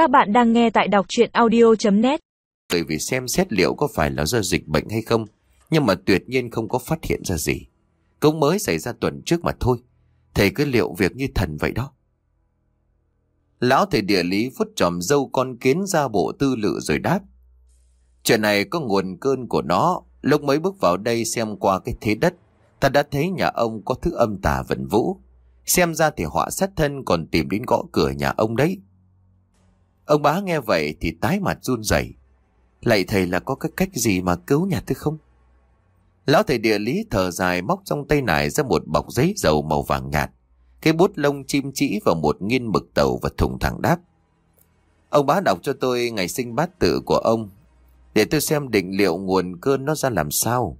Các bạn đang nghe tại đọc chuyện audio.net Bởi vì xem xét liệu có phải là do dịch bệnh hay không, Nhưng mà tuyệt nhiên không có phát hiện ra gì. Cũng mới xảy ra tuần trước mà thôi. Thầy cứ liệu việc như thần vậy đó. Lão thầy địa lý phút tròm dâu con kiến ra bộ tư lự rồi đáp. Chuyện này có nguồn cơn của nó. Lúc mới bước vào đây xem qua cái thế đất, Ta đã thấy nhà ông có thứ âm tà vận vũ. Xem ra thì họa sát thân còn tìm đến gõ cửa nhà ông đấy. Ông bá nghe vậy thì tái mặt run rẩy Lạy thầy là có cái cách gì mà cứu nhà tôi không? Lão thầy địa lý thở dài móc trong tay nải ra một bọc giấy dầu màu vàng nhạt. Cái bút lông chim chỉ vào một nghiên mực tàu và thùng thẳng đáp. Ông bá đọc cho tôi ngày sinh bát tự của ông. Để tôi xem định liệu nguồn cơn nó ra làm sao.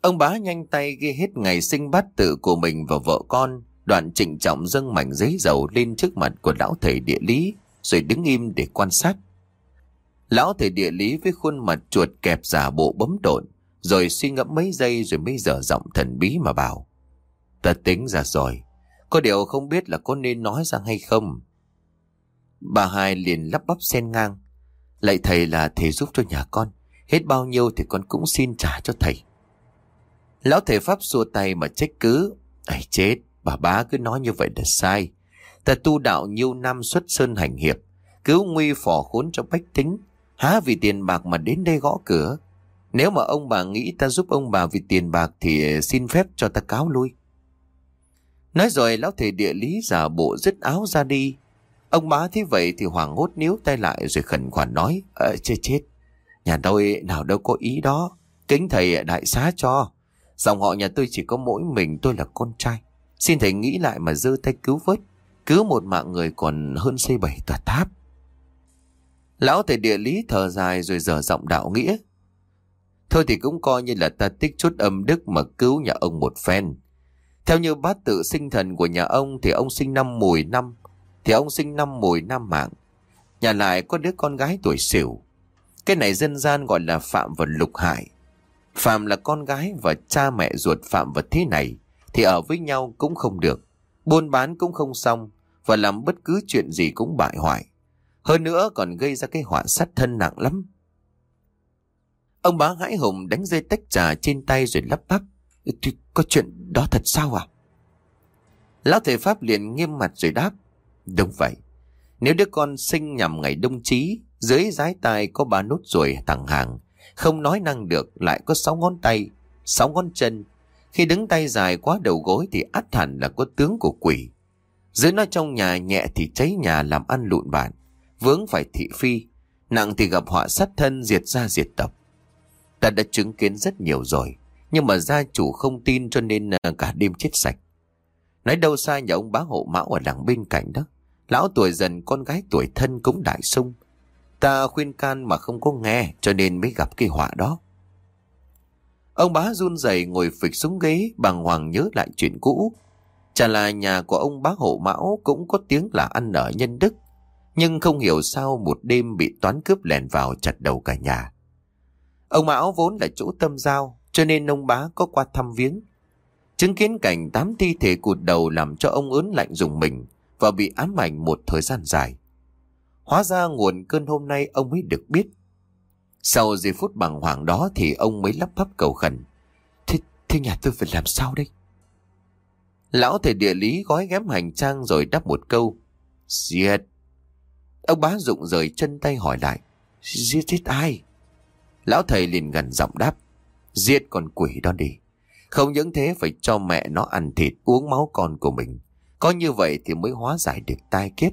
Ông bá nhanh tay ghi hết ngày sinh bát tự của mình và vợ con. Đoạn trịnh trọng dâng mảnh giấy dầu lên trước mặt của lão thầy địa lý rồi đứng im để quan sát. Lão thầy địa lý với khuôn mặt chuột kẹp giả bộ bấm độn, rồi suy ngẫm mấy giây rồi mới dở giọng thần bí mà bảo. Ta tính ra rồi, có điều không biết là có nên nói ra hay không. Bà hai liền lắp bắp xen ngang. Lạy thầy là thầy giúp cho nhà con, hết bao nhiêu thì con cũng xin trả cho thầy. Lão thầy Pháp xua tay mà trách cứ. Ây chết, bà bá cứ nói như vậy là sai. Ta tu đạo nhiều năm xuất sơn hành hiệp, cứu nguy phò khốn cho bách tính, há vì tiền bạc mà đến đây gõ cửa. Nếu mà ông bà nghĩ ta giúp ông bà vì tiền bạc thì xin phép cho ta cáo lui. Nói rồi lão thầy địa lý giả bộ dứt áo ra đi. Ông bá thấy vậy thì hoảng hốt níu tay lại rồi khẩn khoản nói. Ờ chết chết, nhà tôi nào đâu có ý đó. Kính thầy đại xá cho. Dòng họ nhà tôi chỉ có mỗi mình tôi là con trai. Xin thầy nghĩ lại mà giơ tay cứu vớt. Cứu một mạng người còn hơn xây bảy tòa tháp. Lão thầy địa lý thở dài rồi dở giọng đạo nghĩa. Thôi thì cũng coi như là ta tích chút âm đức mà cứu nhà ông một phen. Theo như bát tự sinh thần của nhà ông thì ông sinh năm mùi năm, thì ông sinh năm mùi năm mạng. Nhà lại có đứa con gái tuổi xỉu. Cái này dân gian gọi là Phạm và Lục Hải. Phạm là con gái và cha mẹ ruột Phạm vật thế này thì ở với nhau cũng không được. Buôn bán cũng không xong và làm bất cứ chuyện gì cũng bại hoại. Hơn nữa còn gây ra cái họa sát thân nặng lắm. Ông bá hãi hùng đánh rơi tách trà trên tay rồi lắp bắp. Thì có chuyện đó thật sao à? Lão thầy Pháp liền nghiêm mặt rồi đáp. Đúng vậy. Nếu đứa con sinh nhằm ngày đông chí, dưới giái tai có ba nốt ruồi thẳng hàng, không nói năng được lại có sáu ngón tay, sáu ngón chân. Khi đứng tay dài quá đầu gối thì át hẳn là có tướng của quỷ. Dưới nó trong nhà nhẹ thì cháy nhà làm ăn lụn bản, vướng phải thị phi, nặng thì gặp họa sát thân diệt gia diệt tộc. Ta đã chứng kiến rất nhiều rồi, nhưng mà gia chủ không tin cho nên à, cả đêm chết sạch. Nói đâu sai nhà ông bá hộ mão ở đằng bên cạnh đó. Lão tuổi dần con gái tuổi thân cũng đại sung. Ta khuyên can mà không có nghe cho nên mới gặp cái họa đó. Ông bá run rẩy ngồi phịch xuống ghế bàng hoàng nhớ lại chuyện cũ. Chả là nhà của ông bá hộ mão cũng có tiếng là ăn ở nhân đức. Nhưng không hiểu sao một đêm bị toán cướp lèn vào chặt đầu cả nhà. Ông Mão vốn là chỗ tâm giao, cho nên ông bá có qua thăm viếng. Chứng kiến cảnh tám thi thể cụt đầu làm cho ông ớn lạnh dùng mình và bị ám ảnh một thời gian dài. Hóa ra nguồn cơn hôm nay ông mới được biết. Sau giây phút bàng hoàng đó thì ông mới lắp bắp cầu khẩn. Thế, thế nhà tôi phải làm sao đây? Lão thầy địa lý gói ghém hành trang rồi đáp một câu. Giết. Ông bá rụng rời chân tay hỏi lại. Giết chết ai? Lão thầy liền gần giọng đáp. Giết con quỷ đó đi. Không những thế, phải cho mẹ nó ăn thịt, uống máu con của mình. Có như vậy thì mới hóa giải được tai kiếp.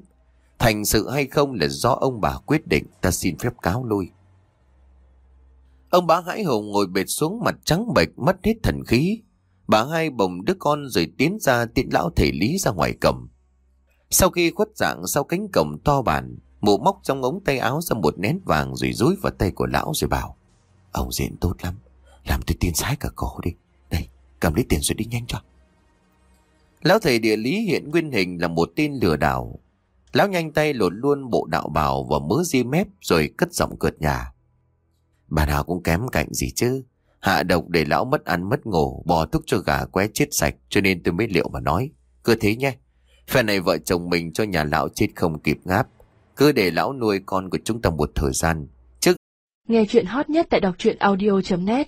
Thành sự hay không là do ông bà quyết định, ta xin phép cáo lui. Ông bá hãi hùng ngồi bệt xuống mặt trắng bệch, mất hết thần khí. Bà hai bồng đứa con rồi tiến ra tiện lão thể lý ra ngoài cổng. Sau khi khuất dạng sau cánh cổng to bản, mụ móc trong ống tay áo ra một nén vàng rồi rúi vào tay của lão rồi bảo. Ông diện tốt lắm, làm tôi tiên sái cả cổ đi. Đây, cầm lấy tiền rồi đi nhanh cho. Lão thầy địa lý hiện nguyên hình là một tên lừa đảo. Lão nhanh tay lột luôn bộ đạo bào và mớ di mép rồi cất giọng cợt nhà. Bà nào cũng kém cạnh gì chứ. Hạ độc để lão mất ăn mất ngủ, bỏ thuốc cho gà qué chết sạch cho nên tôi mới liệu mà nói. Cứ thế nhé. Phe này vợ chồng mình cho nhà lão chết không kịp ngáp. Cứ để lão nuôi con của chúng ta một thời gian. Nghe chuyện hot nhất tại đọc truyện audio.net